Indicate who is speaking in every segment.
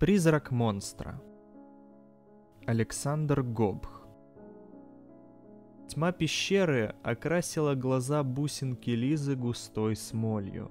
Speaker 1: Призрак монстра. Александр Гобх. Тьма пещеры окрасила глаза бусинки Лизы густой смолью.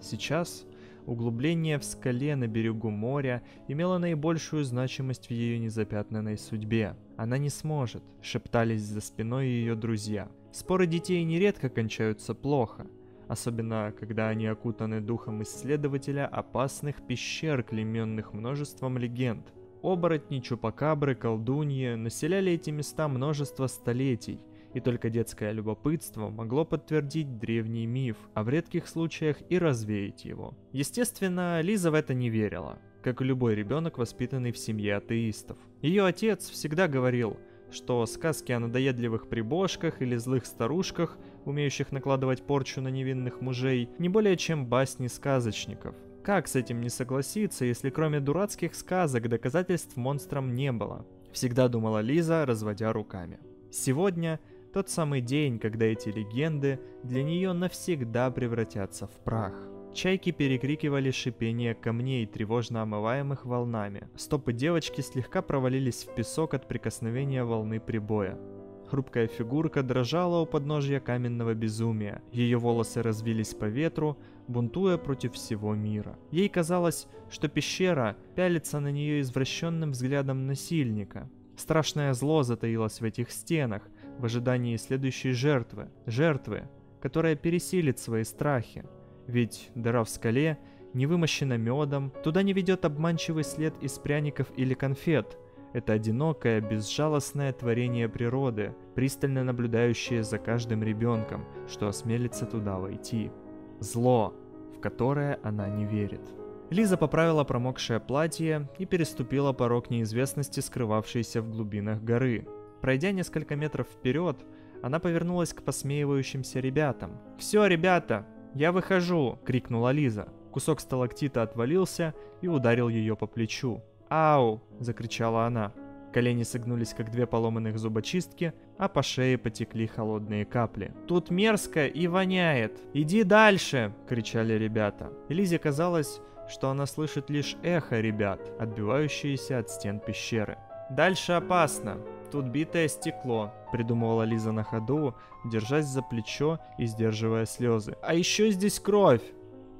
Speaker 1: Сейчас углубление в скале на берегу моря имело наибольшую значимость в ее незапятнанной судьбе. Она не сможет, шептались за спиной ее друзья. Споры детей нередко кончаются плохо, особенно когда они окутаны духом исследователя опасных пещер, клеменных множеством легенд. Оборотни, чупакабры, колдуньи населяли эти места множество столетий, и только детское любопытство могло подтвердить древний миф, а в редких случаях и развеять его. Естественно, Лиза в это не верила, как и любой ребенок, воспитанный в семье атеистов. Ее отец всегда говорил, что сказки о надоедливых прибожках или злых старушках, умеющих накладывать порчу на невинных мужей, не более чем басни сказочников. Как с этим не согласиться, если кроме дурацких сказок доказательств монстрам не было? Всегда думала Лиза, разводя руками. Сегодня тот самый день, когда эти легенды для нее навсегда превратятся в прах. Чайки перекрикивали шипение камней, тревожно омываемых волнами. Стопы девочки слегка провалились в песок от прикосновения волны прибоя. Хрупкая фигурка дрожала у подножья каменного безумия. Ее волосы развились по ветру, бунтуя против всего мира. Ей казалось, что пещера пялится на нее извращенным взглядом насильника. Страшное зло затаилось в этих стенах, в ожидании следующей жертвы. Жертвы, которая пересилит свои страхи. Ведь дыра в скале не вымощена медом, туда не ведет обманчивый след из пряников или конфет. Это одинокое, безжалостное творение природы, пристально наблюдающее за каждым ребенком, что осмелится туда войти. Зло, в которое она не верит. Лиза поправила промокшее платье и переступила порог неизвестности, скрывавшейся в глубинах горы. Пройдя несколько метров вперед, она повернулась к посмеивающимся ребятам. «Все, ребята, я выхожу!» — крикнула Лиза. Кусок сталактита отвалился и ударил ее по плечу. «Ау!» — закричала она. Колени согнулись, как две поломанных зубочистки, а по шее потекли холодные капли. «Тут мерзко и воняет! Иди дальше!» — кричали ребята. Лизе казалось, что она слышит лишь эхо ребят, отбивающиеся от стен пещеры. «Дальше опасно. Тут битое стекло», — придумывала Лиза на ходу, держась за плечо и сдерживая слезы. «А еще здесь кровь!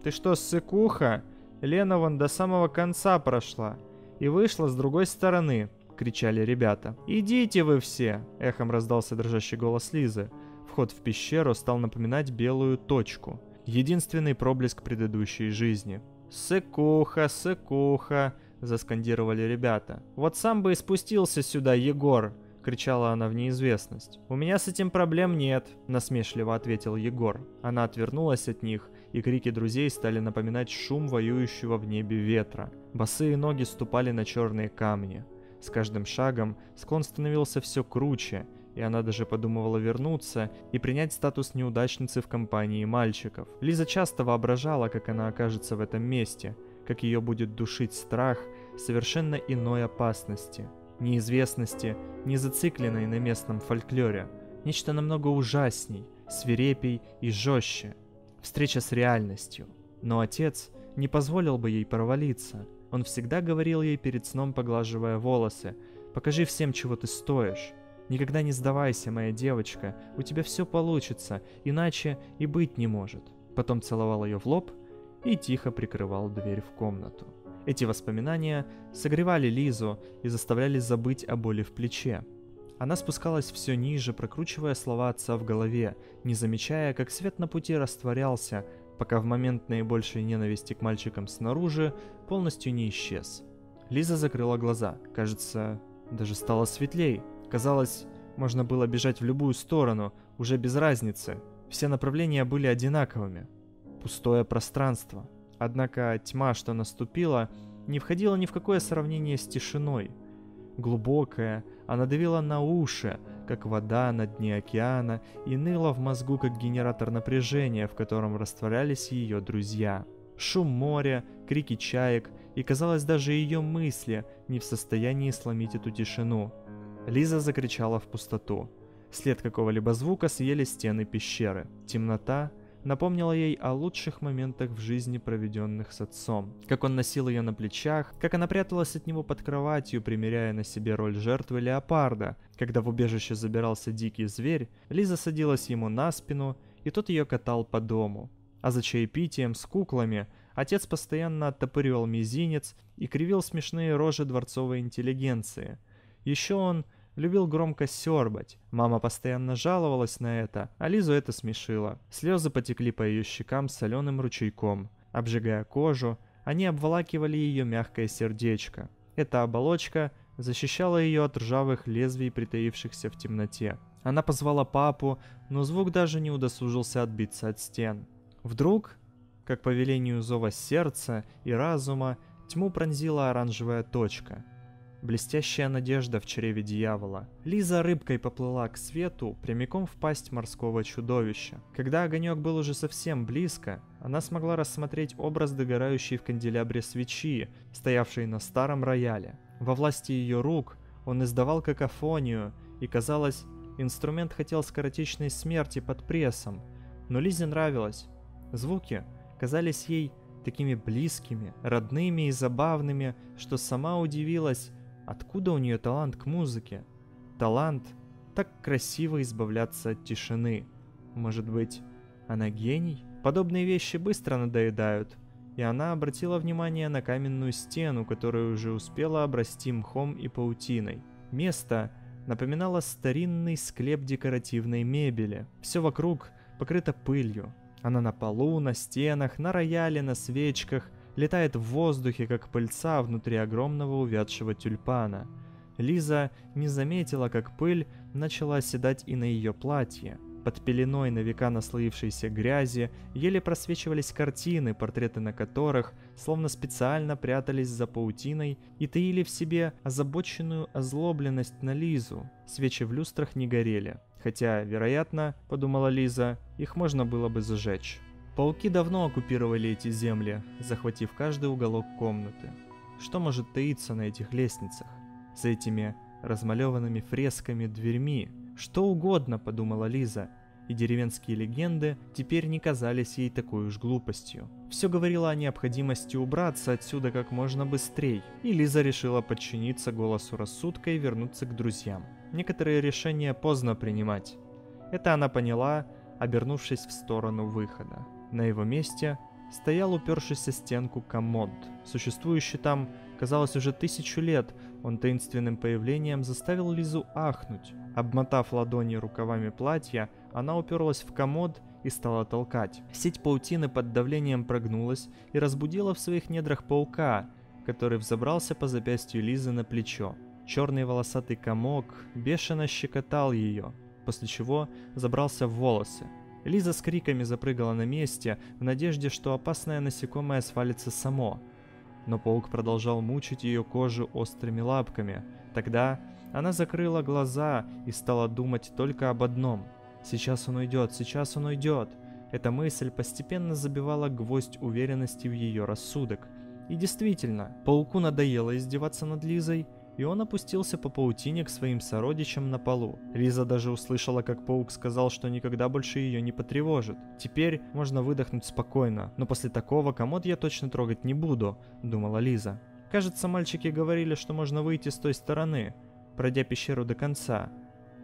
Speaker 1: Ты что, сыкуха? Лена вон до самого конца прошла и вышла с другой стороны», — кричали ребята. «Идите вы все!» — эхом раздался дрожащий голос Лизы. Вход в пещеру стал напоминать белую точку, единственный проблеск предыдущей жизни. «Сыкуха, сыкуха!» заскандировали ребята. «Вот сам бы и спустился сюда, Егор!» — кричала она в неизвестность. «У меня с этим проблем нет», — насмешливо ответил Егор. Она отвернулась от них, и крики друзей стали напоминать шум воюющего в небе ветра. Босые ноги ступали на черные камни. С каждым шагом склон становился все круче, и она даже подумывала вернуться и принять статус неудачницы в компании мальчиков. Лиза часто воображала, как она окажется в этом месте — как ее будет душить страх совершенно иной опасности, неизвестности, не зацикленной на местном фольклоре, нечто намного ужасней, свирепей и жестче, встреча с реальностью. Но отец не позволил бы ей провалиться. Он всегда говорил ей перед сном, поглаживая волосы, «Покажи всем, чего ты стоишь. Никогда не сдавайся, моя девочка, у тебя все получится, иначе и быть не может». Потом целовал ее в лоб и тихо прикрывал дверь в комнату. Эти воспоминания согревали Лизу и заставляли забыть о боли в плече. Она спускалась все ниже, прокручивая слова отца в голове, не замечая, как свет на пути растворялся, пока в момент наибольшей ненависти к мальчикам снаружи полностью не исчез. Лиза закрыла глаза. Кажется, даже стало светлей. Казалось, можно было бежать в любую сторону, уже без разницы. Все направления были одинаковыми пустое пространство. Однако тьма, что наступила, не входила ни в какое сравнение с тишиной. Глубокая, она давила на уши, как вода на дне океана, и ныла в мозгу, как генератор напряжения, в котором растворялись ее друзья. Шум моря, крики чаек, и казалось даже ее мысли не в состоянии сломить эту тишину. Лиза закричала в пустоту. След какого-либо звука съели стены пещеры. Темнота напомнила ей о лучших моментах в жизни, проведенных с отцом. Как он носил ее на плечах, как она пряталась от него под кроватью, примеряя на себе роль жертвы леопарда. Когда в убежище забирался дикий зверь, Лиза садилась ему на спину, и тот ее катал по дому. А за чаепитием с куклами отец постоянно оттопыривал мизинец и кривил смешные рожи дворцовой интеллигенции. Еще он любил громко сербать. Мама постоянно жаловалась на это, а Лизу это смешило. Слезы потекли по ее щекам соленым ручейком. Обжигая кожу, они обволакивали ее мягкое сердечко. Эта оболочка защищала ее от ржавых лезвий, притаившихся в темноте. Она позвала папу, но звук даже не удосужился отбиться от стен. Вдруг, как по велению зова сердца и разума, тьму пронзила оранжевая точка — Блестящая надежда в чреве дьявола. Лиза рыбкой поплыла к свету, прямиком в пасть морского чудовища. Когда огонек был уже совсем близко, она смогла рассмотреть образ догорающей в канделябре свечи, стоявшей на старом рояле. Во власти ее рук он издавал какофонию, и казалось, инструмент хотел скоротечной смерти под прессом. Но Лизе нравилось. Звуки казались ей такими близкими, родными и забавными, что сама удивилась, Откуда у нее талант к музыке? Талант так красиво избавляться от тишины. Может быть, она гений? Подобные вещи быстро надоедают, и она обратила внимание на каменную стену, которая уже успела обрасти мхом и паутиной. Место напоминало старинный склеп декоративной мебели. Все вокруг покрыто пылью. Она на полу, на стенах, на рояле, на свечках – летает в воздухе, как пыльца внутри огромного увядшего тюльпана. Лиза не заметила, как пыль начала оседать и на ее платье. Под пеленой на века наслоившейся грязи еле просвечивались картины, портреты на которых словно специально прятались за паутиной и таили в себе озабоченную озлобленность на Лизу. Свечи в люстрах не горели. Хотя, вероятно, подумала Лиза, их можно было бы зажечь. Пауки давно оккупировали эти земли, захватив каждый уголок комнаты. Что может таиться на этих лестницах? За этими размалеванными фресками дверьми? Что угодно, подумала Лиза, и деревенские легенды теперь не казались ей такой уж глупостью. Все говорило о необходимости убраться отсюда как можно быстрее, и Лиза решила подчиниться голосу рассудка и вернуться к друзьям. Некоторые решения поздно принимать. Это она поняла, обернувшись в сторону выхода. На его месте стоял упершийся стенку комод. Существующий там, казалось, уже тысячу лет, он таинственным появлением заставил Лизу ахнуть. Обмотав ладони рукавами платья, она уперлась в комод и стала толкать. Сеть паутины под давлением прогнулась и разбудила в своих недрах паука, который взобрался по запястью Лизы на плечо. Черный волосатый комок бешено щекотал ее, после чего забрался в волосы. Лиза с криками запрыгала на месте, в надежде, что опасное насекомое свалится само. Но паук продолжал мучить ее кожу острыми лапками. Тогда она закрыла глаза и стала думать только об одном. «Сейчас он уйдет, сейчас он уйдет!» Эта мысль постепенно забивала гвоздь уверенности в ее рассудок. И действительно, пауку надоело издеваться над Лизой, и он опустился по паутине к своим сородичам на полу. Лиза даже услышала, как паук сказал, что никогда больше ее не потревожит. Теперь можно выдохнуть спокойно, но после такого комод я точно трогать не буду, думала Лиза. Кажется, мальчики говорили, что можно выйти с той стороны, пройдя пещеру до конца.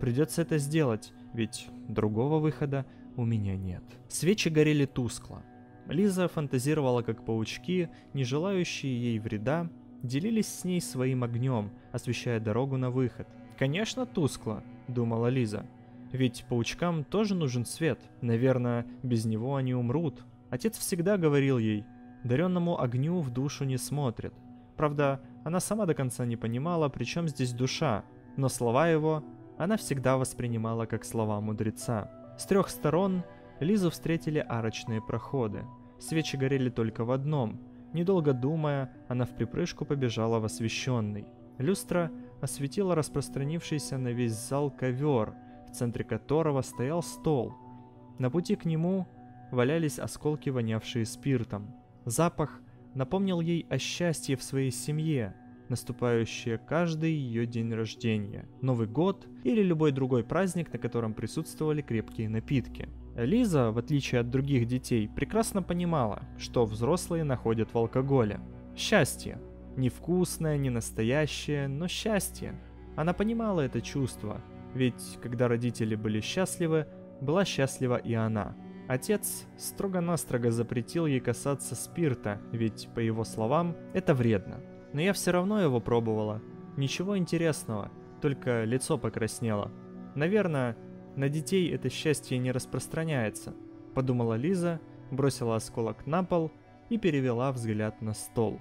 Speaker 1: Придется это сделать, ведь другого выхода у меня нет. Свечи горели тускло. Лиза фантазировала, как паучки, не желающие ей вреда, делились с ней своим огнем, освещая дорогу на выход. «Конечно, тускло», — думала Лиза. «Ведь паучкам тоже нужен свет. Наверное, без него они умрут». Отец всегда говорил ей, «Даренному огню в душу не смотрят». Правда, она сама до конца не понимала, при чем здесь душа, но слова его она всегда воспринимала как слова мудреца. С трех сторон Лизу встретили арочные проходы. Свечи горели только в одном, Недолго думая, она в припрыжку побежала в освещенный. Люстра осветила распространившийся на весь зал ковер, в центре которого стоял стол. На пути к нему валялись осколки, вонявшие спиртом. Запах напомнил ей о счастье в своей семье, наступающее каждый ее день рождения, Новый год или любой другой праздник, на котором присутствовали крепкие напитки. Лиза, в отличие от других детей, прекрасно понимала, что взрослые находят в алкоголе. Счастье. Невкусное, не настоящее, но счастье. Она понимала это чувство, ведь когда родители были счастливы, была счастлива и она. Отец строго-настрого запретил ей касаться спирта, ведь, по его словам, это вредно. Но я все равно его пробовала. Ничего интересного, только лицо покраснело. Наверное, на детей это счастье не распространяется, подумала Лиза, бросила осколок на пол и перевела взгляд на стол.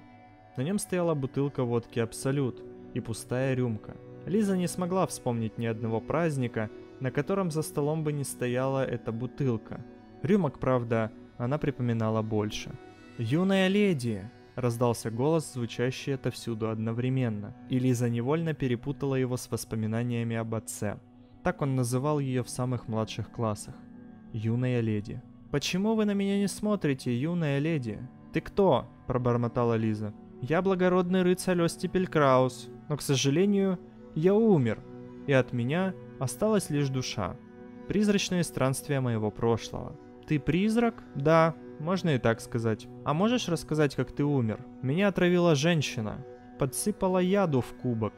Speaker 1: На нем стояла бутылка водки «Абсолют» и пустая рюмка. Лиза не смогла вспомнить ни одного праздника, на котором за столом бы не стояла эта бутылка. Рюмок, правда, она припоминала больше. «Юная леди!» – раздался голос, звучащий отовсюду одновременно, и Лиза невольно перепутала его с воспоминаниями об отце. Так он называл ее в самых младших классах. «Юная леди». «Почему вы на меня не смотрите, юная леди?» «Ты кто?» – пробормотала Лиза. «Я благородный рыцарь Остипель Краус, но, к сожалению, я умер, и от меня осталась лишь душа. Призрачные странствия моего прошлого. Ты призрак? Да, можно и так сказать. А можешь рассказать, как ты умер? Меня отравила женщина. Подсыпала яду в кубок.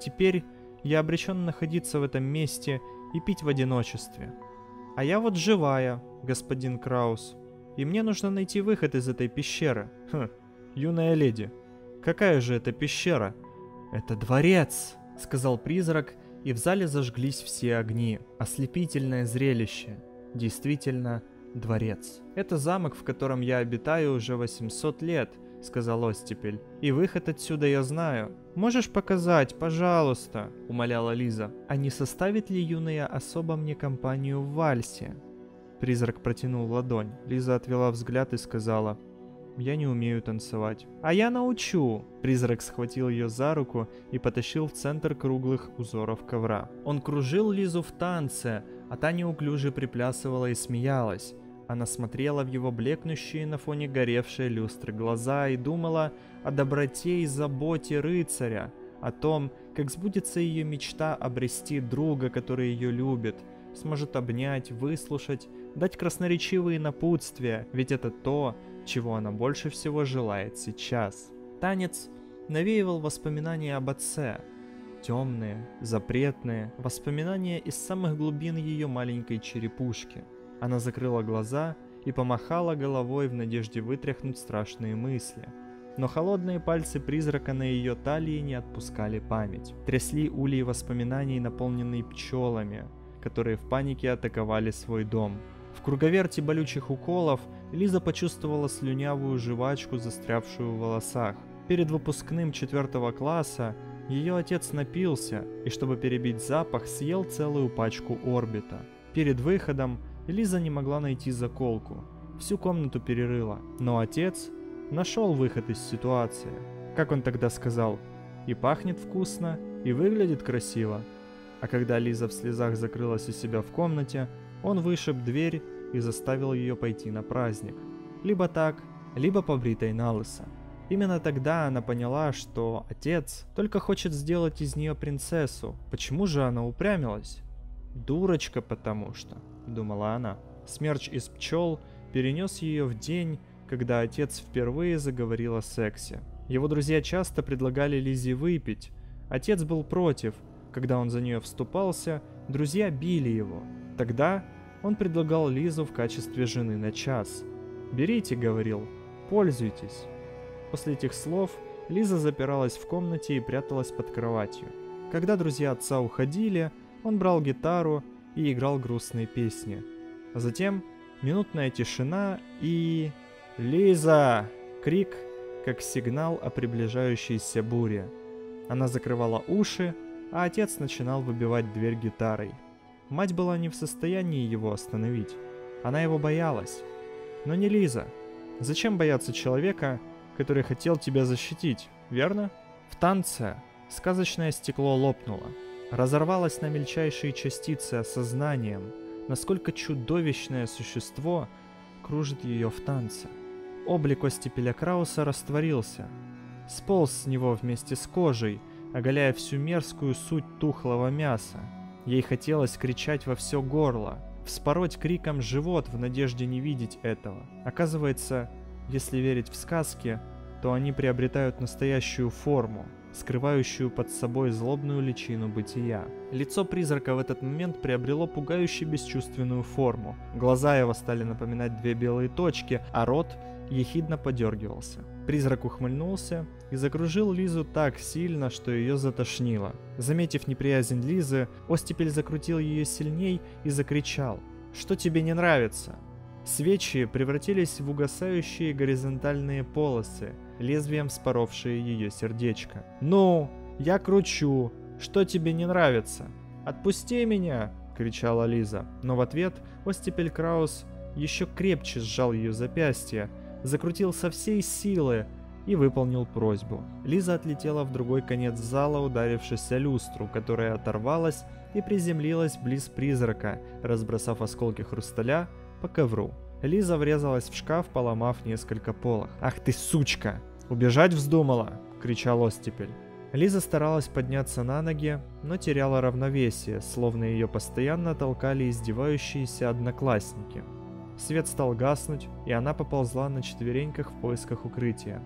Speaker 1: Теперь я обречен находиться в этом месте и пить в одиночестве. А я вот живая, господин Краус. И мне нужно найти выход из этой пещеры. Хм, юная леди. Какая же это пещера? Это дворец, сказал призрак, и в зале зажглись все огни. Ослепительное зрелище. Действительно, дворец. Это замок, в котором я обитаю уже 800 лет, сказал Остепель. И выход отсюда я знаю. Можешь показать, пожалуйста, умоляла Лиза. А не составит ли юная особо мне компанию в вальсе? Призрак протянул ладонь. Лиза отвела взгляд и сказала, я не умею танцевать. А я научу! Призрак схватил ее за руку и потащил в центр круглых узоров ковра. Он кружил Лизу в танце, а та неуклюже приплясывала и смеялась. Она смотрела в его блекнущие на фоне горевшей люстры глаза и думала о доброте и заботе рыцаря, о том, как сбудется ее мечта обрести друга, который ее любит, сможет обнять, выслушать, дать красноречивые напутствия, ведь это то, чего она больше всего желает сейчас. Танец навеивал воспоминания об отце. Темные, запретные, воспоминания из самых глубин ее маленькой черепушки. Она закрыла глаза и помахала головой в надежде вытряхнуть страшные мысли. Но холодные пальцы призрака на ее талии не отпускали память. Трясли ульи воспоминаний, наполненные пчелами, которые в панике атаковали свой дом. В круговерте болючих уколов Лиза почувствовала слюнявую жвачку, застрявшую в волосах. Перед выпускным четвертого класса ее отец напился и, чтобы перебить запах, съел целую пачку орбита. Перед выходом Лиза не могла найти заколку. Всю комнату перерыла. Но отец нашел выход из ситуации. Как он тогда сказал, и пахнет вкусно, и выглядит красиво. А когда Лиза в слезах закрылась у себя в комнате, он вышиб дверь и заставил ее пойти на праздник. Либо так, либо побритой на лысо. Именно тогда она поняла, что отец только хочет сделать из нее принцессу. Почему же она упрямилась? Дурочка потому что, думала она. Смерч из пчел перенес ее в день, когда отец впервые заговорил о сексе. Его друзья часто предлагали Лизе выпить. Отец был против. Когда он за нее вступался, друзья били его. Тогда он предлагал Лизу в качестве жены на час. «Берите», — говорил, — «пользуйтесь». После этих слов Лиза запиралась в комнате и пряталась под кроватью. Когда друзья отца уходили, он брал гитару и играл грустные песни. А затем минутная тишина и... «Лиза!» — крик, как сигнал о приближающейся буре. Она закрывала уши, а отец начинал выбивать дверь гитарой. Мать была не в состоянии его остановить. Она его боялась. Но не Лиза. Зачем бояться человека, который хотел тебя защитить, верно? В танце сказочное стекло лопнуло. Разорвалось на мельчайшие частицы осознанием, насколько чудовищное существо кружит ее в танце. Облик Остепеля Крауса растворился. Сполз с него вместе с кожей, оголяя всю мерзкую суть тухлого мяса, Ей хотелось кричать во все горло. вспороть криком живот в надежде не видеть этого. Оказывается, если верить в сказки, то они приобретают настоящую форму, скрывающую под собой злобную личину бытия. Лицо призрака в этот момент приобрело пугающе бесчувственную форму. Глаза его стали напоминать две белые точки, а рот ехидно подергивался. Призрак ухмыльнулся и закружил Лизу так сильно, что ее затошнило. Заметив неприязнь Лизы, Остепель закрутил ее сильней и закричал. «Что тебе не нравится?» Свечи превратились в угасающие горизонтальные полосы, лезвием споровшие ее сердечко. «Ну, я кручу. Что тебе не нравится?» «Отпусти меня!» — кричала Лиза. Но в ответ Остепель Краус еще крепче сжал ее запястье, закрутил со всей силы и выполнил просьбу. Лиза отлетела в другой конец зала, ударившись о люстру, которая оторвалась и приземлилась близ призрака, разбросав осколки хрусталя по ковру. Лиза врезалась в шкаф, поломав несколько полок. «Ах ты сучка! Убежать вздумала!» — кричал Остепель. Лиза старалась подняться на ноги, но теряла равновесие, словно ее постоянно толкали издевающиеся одноклассники. Свет стал гаснуть, и она поползла на четвереньках в поисках укрытия.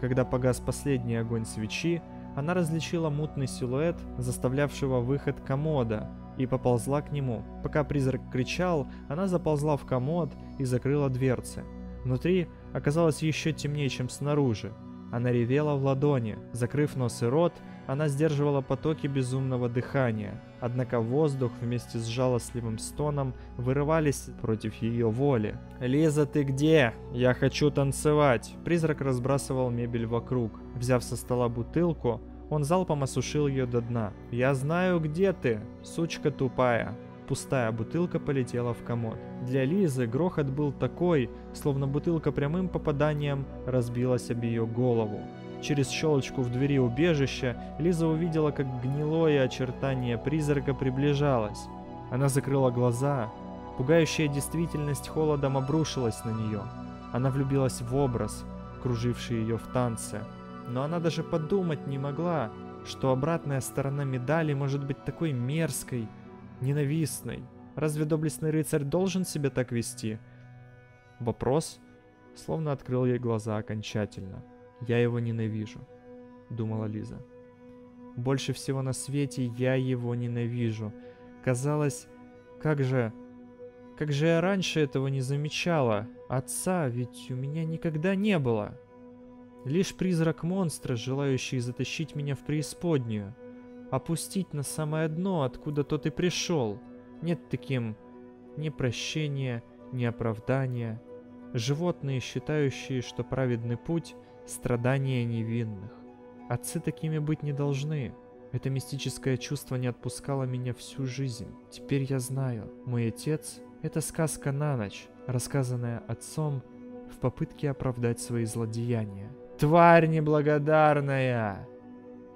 Speaker 1: Когда погас последний огонь свечи, она различила мутный силуэт, заставлявшего выход комода, и поползла к нему. Пока призрак кричал, она заползла в комод и закрыла дверцы. Внутри оказалось еще темнее, чем снаружи. Она ревела в ладони. Закрыв нос и рот, она сдерживала потоки безумного дыхания. Однако воздух вместе с жалостливым стоном вырывались против ее воли. «Лиза, ты где? Я хочу танцевать!» Призрак разбрасывал мебель вокруг. Взяв со стола бутылку, он залпом осушил ее до дна. «Я знаю, где ты, сучка тупая!» Пустая бутылка полетела в комод. Для Лизы грохот был такой, словно бутылка прямым попаданием разбилась об ее голову. Через щелочку в двери убежища Лиза увидела, как гнилое очертание призрака приближалось. Она закрыла глаза. Пугающая действительность холодом обрушилась на нее. Она влюбилась в образ, круживший ее в танце. Но она даже подумать не могла, что обратная сторона медали может быть такой мерзкой, ненавистной. Разве доблестный рыцарь должен себя так вести? Вопрос словно открыл ей глаза окончательно. «Я его ненавижу», — думала Лиза. «Больше всего на свете я его ненавижу. Казалось, как же... Как же я раньше этого не замечала? Отца ведь у меня никогда не было. Лишь призрак монстра, желающий затащить меня в преисподнюю опустить на самое дно, откуда тот и пришел. Нет таким ни прощения, ни оправдания. Животные, считающие, что праведный путь – страдания невинных. Отцы такими быть не должны. Это мистическое чувство не отпускало меня всю жизнь. Теперь я знаю, мой отец – это сказка на ночь, рассказанная отцом в попытке оправдать свои злодеяния. «Тварь неблагодарная!»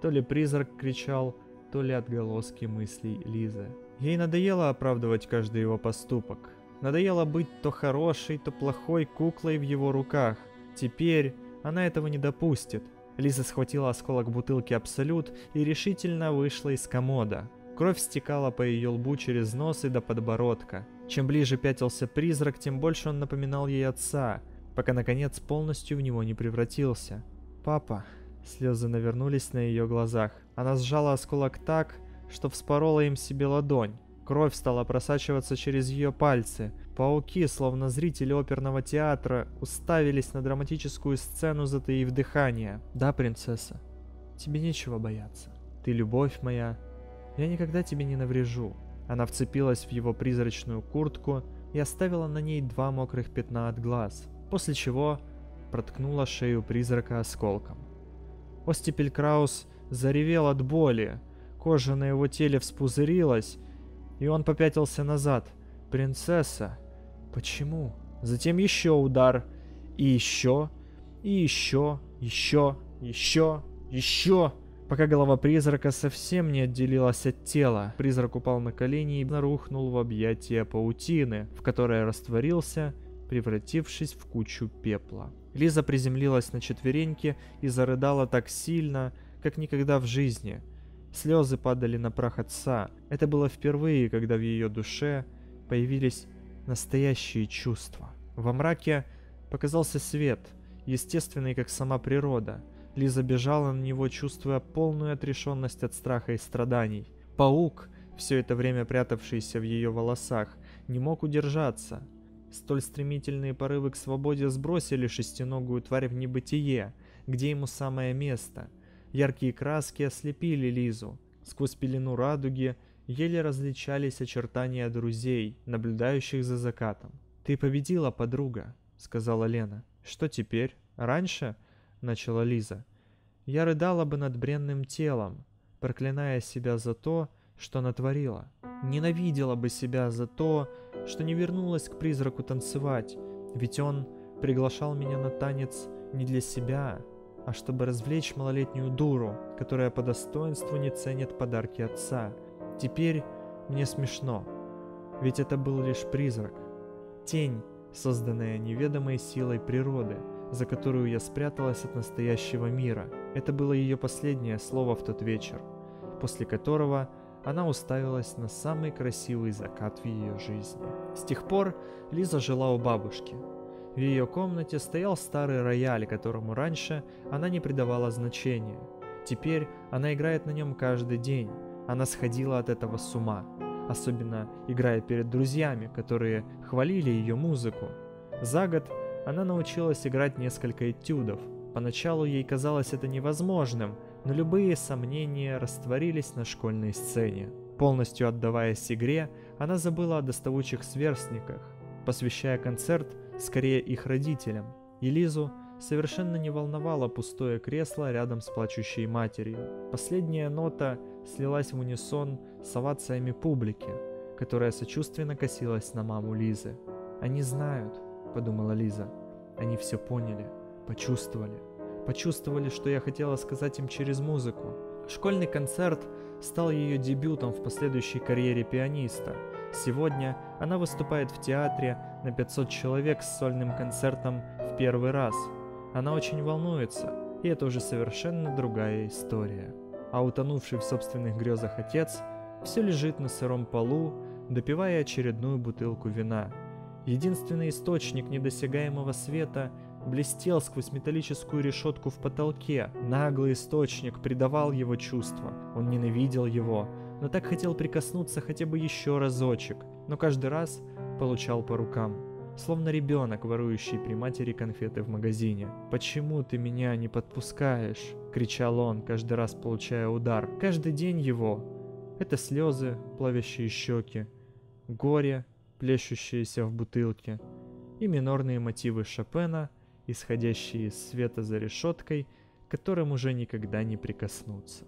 Speaker 1: То ли призрак кричал, то ли отголоски мыслей Лизы. Ей надоело оправдывать каждый его поступок. Надоело быть то хорошей, то плохой куклой в его руках. Теперь она этого не допустит. Лиза схватила осколок бутылки Абсолют и решительно вышла из комода. Кровь стекала по ее лбу через нос и до подбородка. Чем ближе пятился призрак, тем больше он напоминал ей отца, пока наконец полностью в него не превратился. «Папа», Слезы навернулись на ее глазах. Она сжала осколок так, что вспорола им себе ладонь. Кровь стала просачиваться через ее пальцы. Пауки, словно зрители оперного театра, уставились на драматическую сцену, затаив дыхание. «Да, принцесса, тебе нечего бояться. Ты любовь моя. Я никогда тебе не наврежу». Она вцепилась в его призрачную куртку и оставила на ней два мокрых пятна от глаз, после чего проткнула шею призрака осколком. Остепель Краус заревел от боли. Кожа на его теле вспузырилась, и он попятился назад. «Принцесса! Почему?» Затем еще удар. И еще. И еще. Еще. Еще. Еще. Пока голова призрака совсем не отделилась от тела, призрак упал на колени и нарухнул в объятия паутины, в которой растворился, превратившись в кучу пепла. Лиза приземлилась на четвереньки и зарыдала так сильно, как никогда в жизни. Слезы падали на прах отца. Это было впервые, когда в ее душе появились настоящие чувства. Во мраке показался свет, естественный, как сама природа. Лиза бежала на него, чувствуя полную отрешенность от страха и страданий. Паук, все это время прятавшийся в ее волосах, не мог удержаться. Столь стремительные порывы к свободе сбросили шестиногую тварь в небытие, где ему самое место. Яркие краски ослепили Лизу. Сквозь пелену радуги еле различались очертания друзей, наблюдающих за закатом. «Ты победила, подруга», — сказала Лена. «Что теперь? Раньше?» — начала Лиза. «Я рыдала бы над бренным телом, проклиная себя за то, что натворила. Ненавидела бы себя за то, что не вернулась к призраку танцевать, ведь он приглашал меня на танец не для себя, а чтобы развлечь малолетнюю дуру, которая по достоинству не ценит подарки отца. Теперь мне смешно, ведь это был лишь призрак, тень, созданная неведомой силой природы, за которую я спряталась от настоящего мира. Это было ее последнее слово в тот вечер, после которого она уставилась на самый красивый закат в ее жизни. С тех пор Лиза жила у бабушки. В ее комнате стоял старый рояль, которому раньше она не придавала значения. Теперь она играет на нем каждый день. Она сходила от этого с ума, особенно играя перед друзьями, которые хвалили ее музыку. За год она научилась играть несколько этюдов. Поначалу ей казалось это невозможным, но любые сомнения растворились на школьной сцене. Полностью отдаваясь игре, она забыла о доставучих сверстниках, посвящая концерт скорее их родителям. И Лизу совершенно не волновало пустое кресло рядом с плачущей матерью. Последняя нота слилась в унисон с овациями публики, которая сочувственно косилась на маму Лизы. «Они знают», — подумала Лиза. «Они все поняли, почувствовали» почувствовали, что я хотела сказать им через музыку. Школьный концерт стал ее дебютом в последующей карьере пианиста. Сегодня она выступает в театре на 500 человек с сольным концертом в первый раз. Она очень волнуется, и это уже совершенно другая история. А утонувший в собственных грезах отец все лежит на сыром полу, допивая очередную бутылку вина. Единственный источник недосягаемого света блестел сквозь металлическую решетку в потолке. Наглый источник придавал его чувства. Он ненавидел его, но так хотел прикоснуться хотя бы еще разочек, но каждый раз получал по рукам. Словно ребенок, ворующий при матери конфеты в магазине. «Почему ты меня не подпускаешь?» — кричал он, каждый раз получая удар. Каждый день его — это слезы, плавящие щеки, горе, плещущееся в бутылке, и минорные мотивы Шопена — исходящие из света за решеткой, которым уже никогда не прикоснуться.